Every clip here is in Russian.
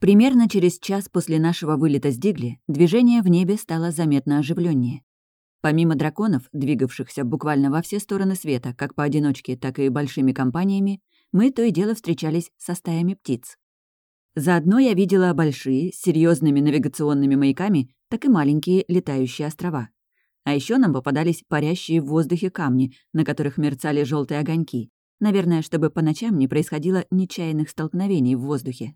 Примерно через час после нашего вылета с Дигли движение в небе стало заметно оживленнее. Помимо драконов, двигавшихся буквально во все стороны света, как поодиночке, так и большими компаниями, мы то и дело встречались со стаями птиц. Заодно я видела большие, с серьезными навигационными маяками, так и маленькие летающие острова. А еще нам попадались парящие в воздухе камни, на которых мерцали желтые огоньки. Наверное, чтобы по ночам не происходило нечаянных столкновений в воздухе.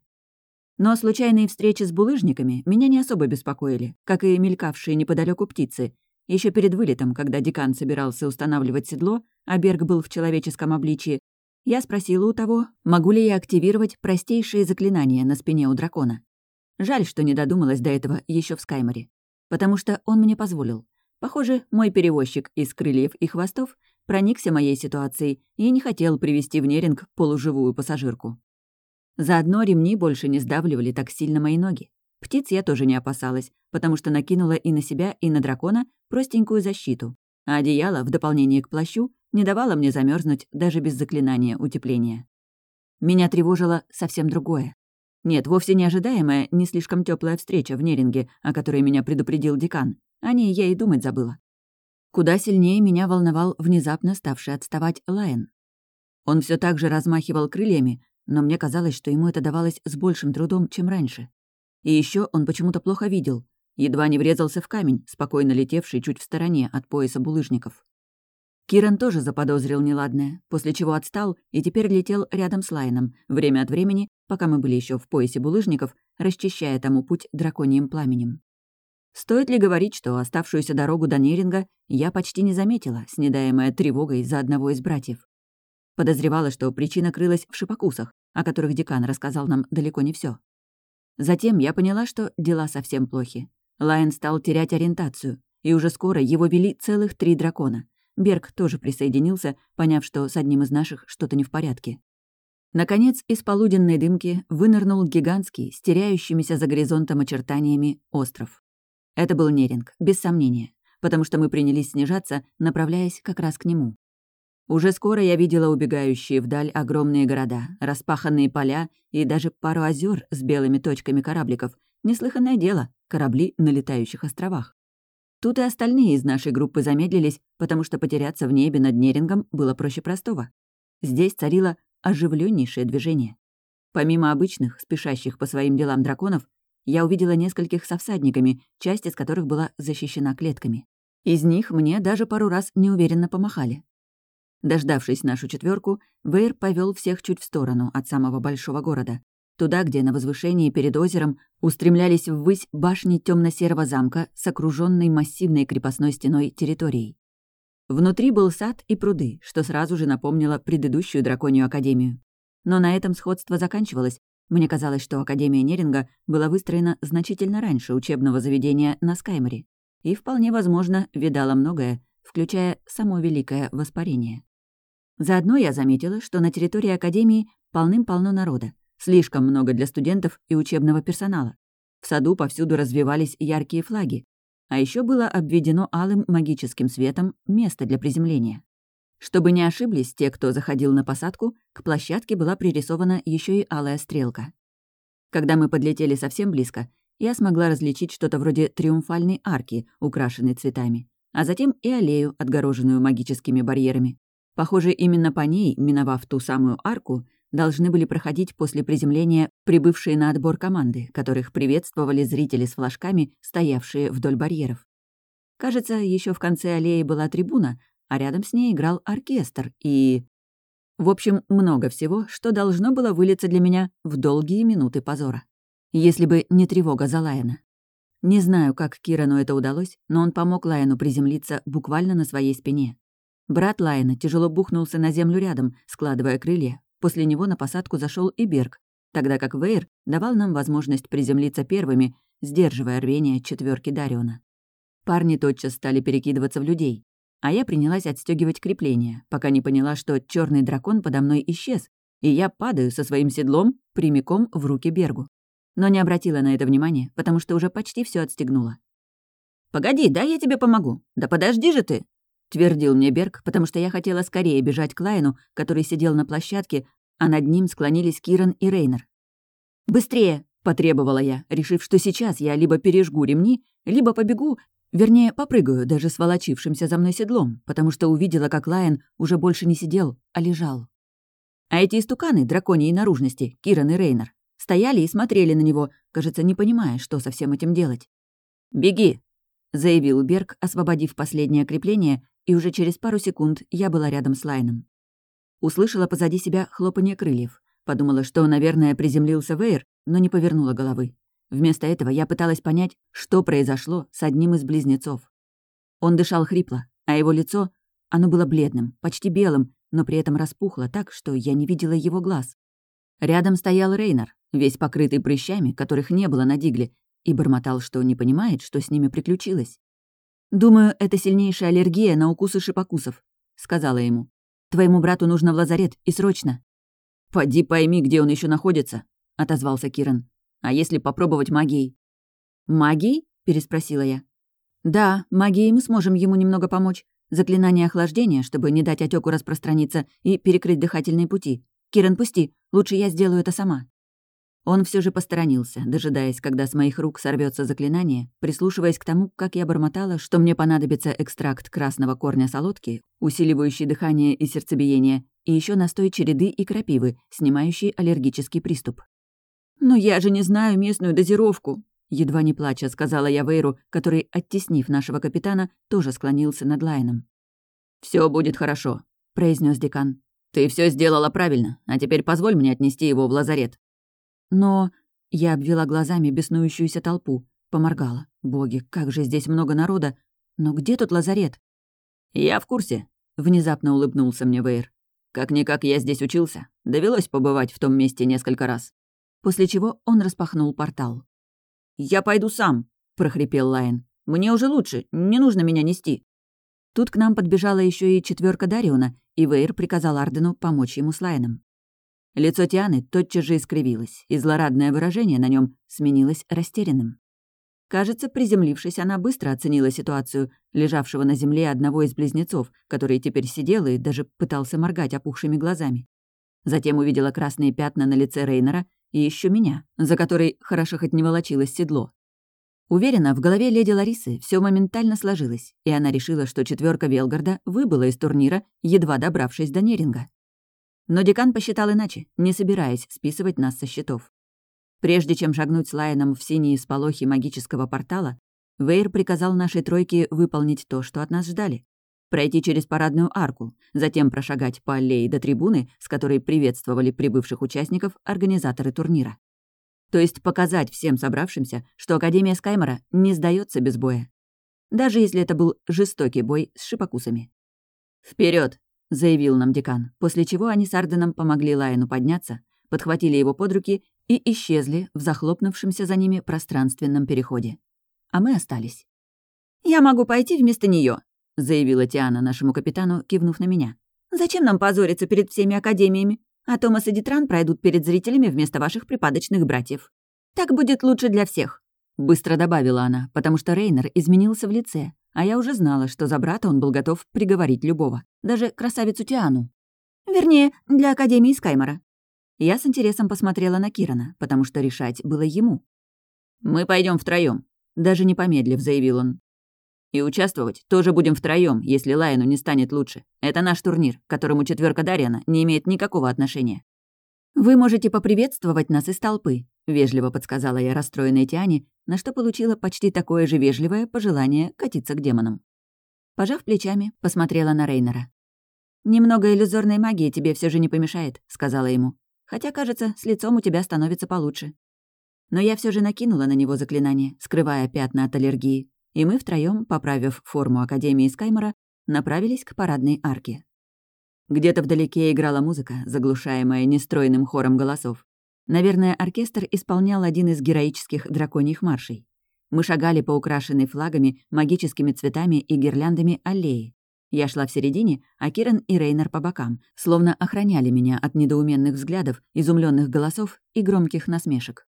Но случайные встречи с булыжниками меня не особо беспокоили, как и мелькавшие неподалеку птицы, еще перед вылетом, когда декан собирался устанавливать седло, а Берг был в человеческом обличии, я спросила у того, могу ли я активировать простейшие заклинания на спине у дракона. Жаль, что не додумалась до этого еще в Скайморе. Потому что он мне позволил. Похоже, мой перевозчик из крыльев и хвостов проникся моей ситуацией и не хотел привести в Неринг полуживую пассажирку. Заодно ремни больше не сдавливали так сильно мои ноги. Птиц я тоже не опасалась, потому что накинула и на себя, и на дракона простенькую защиту, а одеяло, в дополнение к плащу, не давало мне замерзнуть даже без заклинания утепления. Меня тревожило совсем другое. Нет, вовсе не ожидаемая, не слишком теплая встреча в Неринге, о которой меня предупредил декан. О ней я и думать забыла. Куда сильнее меня волновал внезапно ставший отставать Лайен. Он все так же размахивал крыльями, но мне казалось, что ему это давалось с большим трудом, чем раньше. И еще он почему-то плохо видел. Едва не врезался в камень, спокойно летевший чуть в стороне от пояса булыжников. Киран тоже заподозрил неладное, после чего отстал и теперь летел рядом с Лайном, время от времени, пока мы были еще в поясе булыжников, расчищая тому путь драконьим пламенем. Стоит ли говорить, что оставшуюся дорогу до Неринга я почти не заметила, снедаемая тревогой за одного из братьев. Подозревала, что причина крылась в шипокусах, о которых декан рассказал нам далеко не все. Затем я поняла, что дела совсем плохи. Лайн стал терять ориентацию, и уже скоро его вели целых три дракона. Берг тоже присоединился, поняв, что с одним из наших что-то не в порядке. Наконец, из полуденной дымки вынырнул гигантский, с теряющимися за горизонтом очертаниями, остров. Это был Неринг, без сомнения, потому что мы принялись снижаться, направляясь как раз к нему. Уже скоро я видела убегающие вдаль огромные города, распаханные поля и даже пару озер с белыми точками корабликов. Неслыханное дело — корабли на летающих островах. Тут и остальные из нашей группы замедлились, потому что потеряться в небе над Нерингом было проще простого. Здесь царило оживленнейшее движение. Помимо обычных, спешащих по своим делам драконов, я увидела нескольких со всадниками, часть из которых была защищена клетками. Из них мне даже пару раз неуверенно помахали. Дождавшись нашу четверку, Вейр повел всех чуть в сторону от самого большого города. Туда, где на возвышении перед озером устремлялись ввысь башни темно серого замка с окруженной массивной крепостной стеной территорией. Внутри был сад и пруды, что сразу же напомнило предыдущую драконью академию. Но на этом сходство заканчивалось. Мне казалось, что Академия Неринга была выстроена значительно раньше учебного заведения на Скайморе. И, вполне возможно, видала многое, включая само Великое Воспарение. Заодно я заметила, что на территории Академии полным-полно народа, слишком много для студентов и учебного персонала. В саду повсюду развивались яркие флаги, а еще было обведено алым магическим светом место для приземления. Чтобы не ошиблись те, кто заходил на посадку, к площадке была пририсована еще и алая стрелка. Когда мы подлетели совсем близко, я смогла различить что-то вроде триумфальной арки, украшенной цветами, а затем и аллею, отгороженную магическими барьерами. Похоже, именно по ней, миновав ту самую арку, должны были проходить после приземления прибывшие на отбор команды, которых приветствовали зрители с флажками, стоявшие вдоль барьеров. Кажется, еще в конце аллеи была трибуна, а рядом с ней играл оркестр и... В общем, много всего, что должно было вылиться для меня в долгие минуты позора. Если бы не тревога за Лайена. Не знаю, как Кирану это удалось, но он помог Лайену приземлиться буквально на своей спине. Брат Лайна тяжело бухнулся на землю рядом, складывая крылья. После него на посадку зашел и Берг, тогда как Вейр давал нам возможность приземлиться первыми, сдерживая рвение четверки Дариона. Парни тотчас стали перекидываться в людей, а я принялась отстегивать крепления, пока не поняла, что черный дракон подо мной исчез, и я падаю со своим седлом прямиком в руки Бергу. Но не обратила на это внимания, потому что уже почти все отстегнула. «Погоди, да я тебе помогу. Да подожди же ты!» Твердил мне Берг, потому что я хотела скорее бежать к Лайну, который сидел на площадке, а над ним склонились Киран и Рейнер. «Быстрее!» — Потребовала я, решив, что сейчас я либо пережгу ремни, либо побегу, вернее, попрыгаю даже с волочившимся за мной седлом, потому что увидела, как Лайон уже больше не сидел, а лежал. А эти истуканы драконьей наружности, Киран и Рейнер, стояли и смотрели на него, кажется, не понимая, что со всем этим делать. «Беги!» — заявил Берг, освободив последнее крепление, и уже через пару секунд я была рядом с Лайном. Услышала позади себя хлопанье крыльев. Подумала, что, наверное, приземлился Вейр, но не повернула головы. Вместо этого я пыталась понять, что произошло с одним из близнецов. Он дышал хрипло, а его лицо, оно было бледным, почти белым, но при этом распухло так, что я не видела его глаз. Рядом стоял Рейнер, весь покрытый прыщами, которых не было на Дигле, и бормотал, что не понимает, что с ними приключилось. «Думаю, это сильнейшая аллергия на укусы шипокусов», — сказала ему. «Твоему брату нужно в лазарет, и срочно». «Поди пойми, где он еще находится», — отозвался Киран. «А если попробовать магией?» «Магией?» — переспросила я. «Да, магией мы сможем ему немного помочь. Заклинание охлаждения, чтобы не дать отеку распространиться и перекрыть дыхательные пути. Киран, пусти, лучше я сделаю это сама». Он все же посторонился, дожидаясь, когда с моих рук сорвется заклинание, прислушиваясь к тому, как я бормотала, что мне понадобится экстракт красного корня солодки, усиливающий дыхание и сердцебиение, и еще настой череды и крапивы, снимающий аллергический приступ. «Но я же не знаю местную дозировку», — едва не плача сказала я Вейру, который, оттеснив нашего капитана, тоже склонился над Лайном. Все будет хорошо», — произнес декан. «Ты все сделала правильно, а теперь позволь мне отнести его в лазарет». Но я обвела глазами беснующуюся толпу, поморгала. Боги, как же здесь много народа. Но где тут лазарет? «Я в курсе», — внезапно улыбнулся мне Вейр. «Как-никак я здесь учился. Довелось побывать в том месте несколько раз». После чего он распахнул портал. «Я пойду сам», — прохрипел Лайн. «Мне уже лучше, не нужно меня нести». Тут к нам подбежала еще и четверка Дариона, и Вейр приказал Ардену помочь ему с Лайном. Лицо Тианы тотчас же искривилось, и злорадное выражение на нем сменилось растерянным. Кажется, приземлившись, она быстро оценила ситуацию лежавшего на земле одного из близнецов, который теперь сидел и даже пытался моргать опухшими глазами. Затем увидела красные пятна на лице Рейнера и еще меня, за которой хорошо хоть не волочилось седло. Уверена, в голове леди Ларисы все моментально сложилось, и она решила, что четверка Велгарда выбыла из турнира, едва добравшись до Неринга. Но декан посчитал иначе, не собираясь списывать нас со счетов. Прежде чем шагнуть с Лайоном в синие сполохи магического портала, Вейр приказал нашей тройке выполнить то, что от нас ждали. Пройти через парадную арку, затем прошагать по аллее до трибуны, с которой приветствовали прибывших участников организаторы турнира. То есть показать всем собравшимся, что Академия Скаймора не сдается без боя. Даже если это был жестокий бой с шипокусами. Вперед! — заявил нам декан, после чего они с Арденом помогли Лайну подняться, подхватили его под руки и исчезли в захлопнувшемся за ними пространственном переходе. А мы остались. «Я могу пойти вместо нее, заявила Тиана нашему капитану, кивнув на меня. «Зачем нам позориться перед всеми академиями? А Томас и Дитран пройдут перед зрителями вместо ваших припадочных братьев. Так будет лучше для всех», — быстро добавила она, потому что Рейнер изменился в лице, а я уже знала, что за брата он был готов приговорить любого, даже красавицу Тиану. Вернее, для Академии Скаймора. Я с интересом посмотрела на Кирана, потому что решать было ему. «Мы пойдем втроем, даже не помедлив, заявил он. «И участвовать тоже будем втроем, если Лайну не станет лучше. Это наш турнир, к которому четверка Дарьяна не имеет никакого отношения». «Вы можете поприветствовать нас из толпы», — вежливо подсказала я расстроенной Тиане, на что получила почти такое же вежливое пожелание катиться к демонам. Пожав плечами, посмотрела на Рейнера. «Немного иллюзорной магии тебе все же не помешает», — сказала ему. «Хотя, кажется, с лицом у тебя становится получше». Но я все же накинула на него заклинание, скрывая пятна от аллергии, и мы втроем, поправив форму Академии Скаймора, направились к парадной арке. Где-то вдалеке играла музыка, заглушаемая нестройным хором голосов. Наверное, оркестр исполнял один из героических драконьих маршей. Мы шагали по украшенной флагами, магическими цветами и гирляндами аллеи. Я шла в середине, а Киран и Рейнер по бокам, словно охраняли меня от недоуменных взглядов, изумленных голосов и громких насмешек.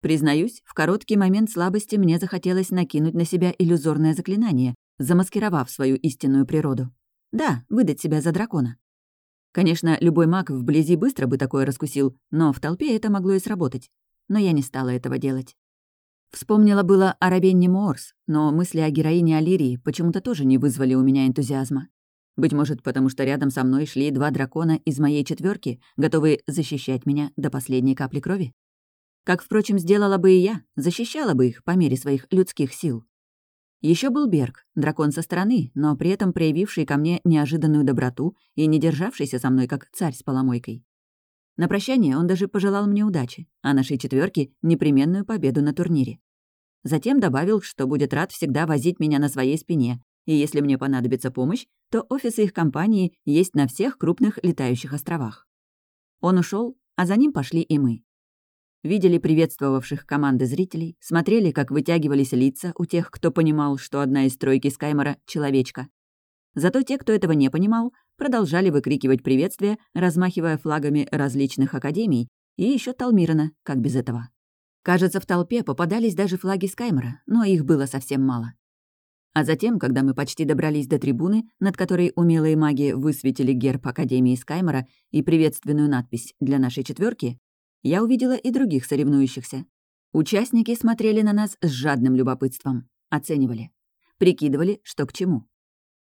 Признаюсь, в короткий момент слабости мне захотелось накинуть на себя иллюзорное заклинание, замаскировав свою истинную природу. Да, выдать себя за дракона. Конечно, любой маг вблизи быстро бы такое раскусил, но в толпе это могло и сработать. но я не стала этого делать. Вспомнила было о Равенне Моорс, но мысли о героине Алирии почему-то тоже не вызвали у меня энтузиазма. Быть может, потому что рядом со мной шли два дракона из моей четверки, готовые защищать меня до последней капли крови? Как, впрочем, сделала бы и я, защищала бы их по мере своих людских сил. Еще был Берг, дракон со стороны, но при этом проявивший ко мне неожиданную доброту и не державшийся со мной как царь с поломойкой. На прощание он даже пожелал мне удачи, а нашей четверке непременную победу на турнире. Затем добавил, что будет рад всегда возить меня на своей спине, и если мне понадобится помощь, то офисы их компании есть на всех крупных летающих островах. Он ушел, а за ним пошли и мы. Видели приветствовавших команды зрителей, смотрели, как вытягивались лица у тех, кто понимал, что одна из тройки Скаймора — человечка. Зато те, кто этого не понимал, продолжали выкрикивать приветствия, размахивая флагами различных академий, и еще Талмирана, как без этого. Кажется, в толпе попадались даже флаги Скаймора, но их было совсем мало. А затем, когда мы почти добрались до трибуны, над которой умелые маги высветили герб Академии Скаймора и приветственную надпись «Для нашей четверки, я увидела и других соревнующихся. Участники смотрели на нас с жадным любопытством, оценивали, прикидывали, что к чему.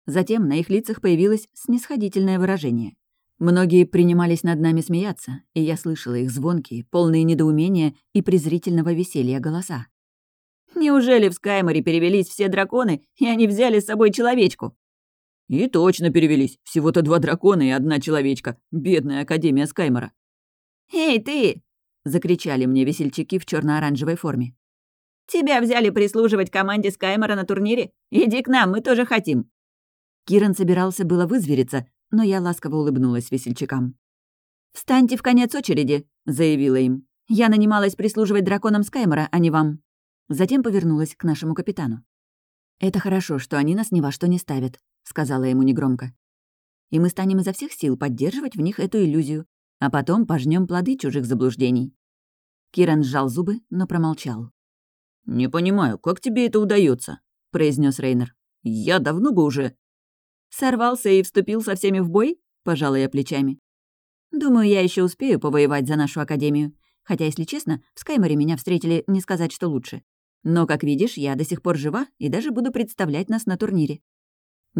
Затем на их лицах появилось снисходительное выражение. Многие принимались над нами смеяться, и я слышала их звонкие, полные недоумения и презрительного веселья голоса. «Неужели в Скайморе перевелись все драконы, и они взяли с собой человечку?» «И точно перевелись. Всего-то два дракона и одна человечка. Бедная Академия Скаймора». «Эй, ты!» — закричали мне весельчаки в черно оранжевой форме. «Тебя взяли прислуживать команде Скаймора на турнире? Иди к нам, мы тоже хотим!» Киран собирался было вызвериться, но я ласково улыбнулась весельчакам. «Встаньте в конец очереди», — заявила им. «Я нанималась прислуживать драконам Скаймора, а не вам». Затем повернулась к нашему капитану. «Это хорошо, что они нас ни во что не ставят», — сказала ему негромко. «И мы станем изо всех сил поддерживать в них эту иллюзию, а потом пожнем плоды чужих заблуждений». Киран сжал зубы, но промолчал. «Не понимаю, как тебе это удается, произнес Рейнер. «Я давно бы уже...» Сорвался и вступил со всеми в бой? Пожала я плечами. Думаю, я еще успею повоевать за нашу академию. Хотя, если честно, в Скайморе меня встретили не сказать, что лучше. Но, как видишь, я до сих пор жива и даже буду представлять нас на турнире.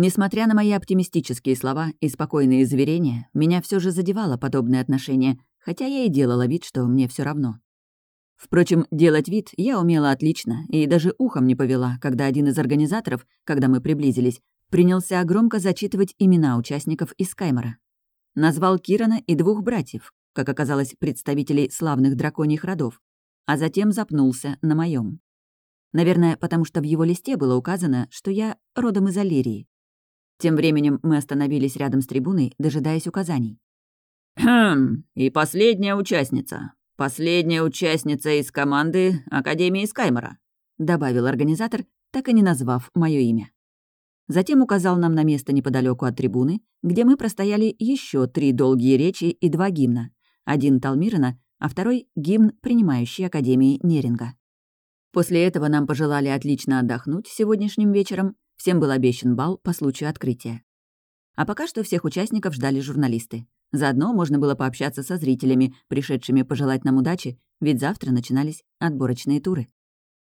Несмотря на мои оптимистические слова и спокойные заверения, меня все же задевало подобное отношение, хотя я и делала вид, что мне все равно. Впрочем, делать вид я умела отлично и даже ухом не повела, когда один из организаторов, когда мы приблизились, принялся громко зачитывать имена участников из Каймора. Назвал Кирана и двух братьев, как оказалось, представителей славных драконьих родов, а затем запнулся на моем. Наверное, потому что в его листе было указано, что я родом из Аллерии. Тем временем мы остановились рядом с трибуной, дожидаясь указаний. «Хм, и последняя участница. Последняя участница из команды Академии Скаймора», добавил организатор, так и не назвав мое имя. Затем указал нам на место неподалеку от трибуны, где мы простояли еще три долгие речи и два гимна. Один Талмирана, а второй — гимн, принимающий Академии Неринга. После этого нам пожелали отлично отдохнуть сегодняшним вечером, всем был обещан бал по случаю открытия. А пока что всех участников ждали журналисты. Заодно можно было пообщаться со зрителями, пришедшими пожелать нам удачи, ведь завтра начинались отборочные туры.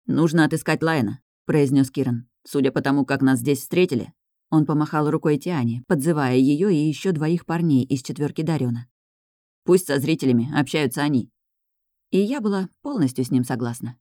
«Нужно отыскать Лайна», — произнес Киран. Судя по тому, как нас здесь встретили...» Он помахал рукой Тиане, подзывая ее и еще двоих парней из четверки Дариона. «Пусть со зрителями общаются они». И я была полностью с ним согласна.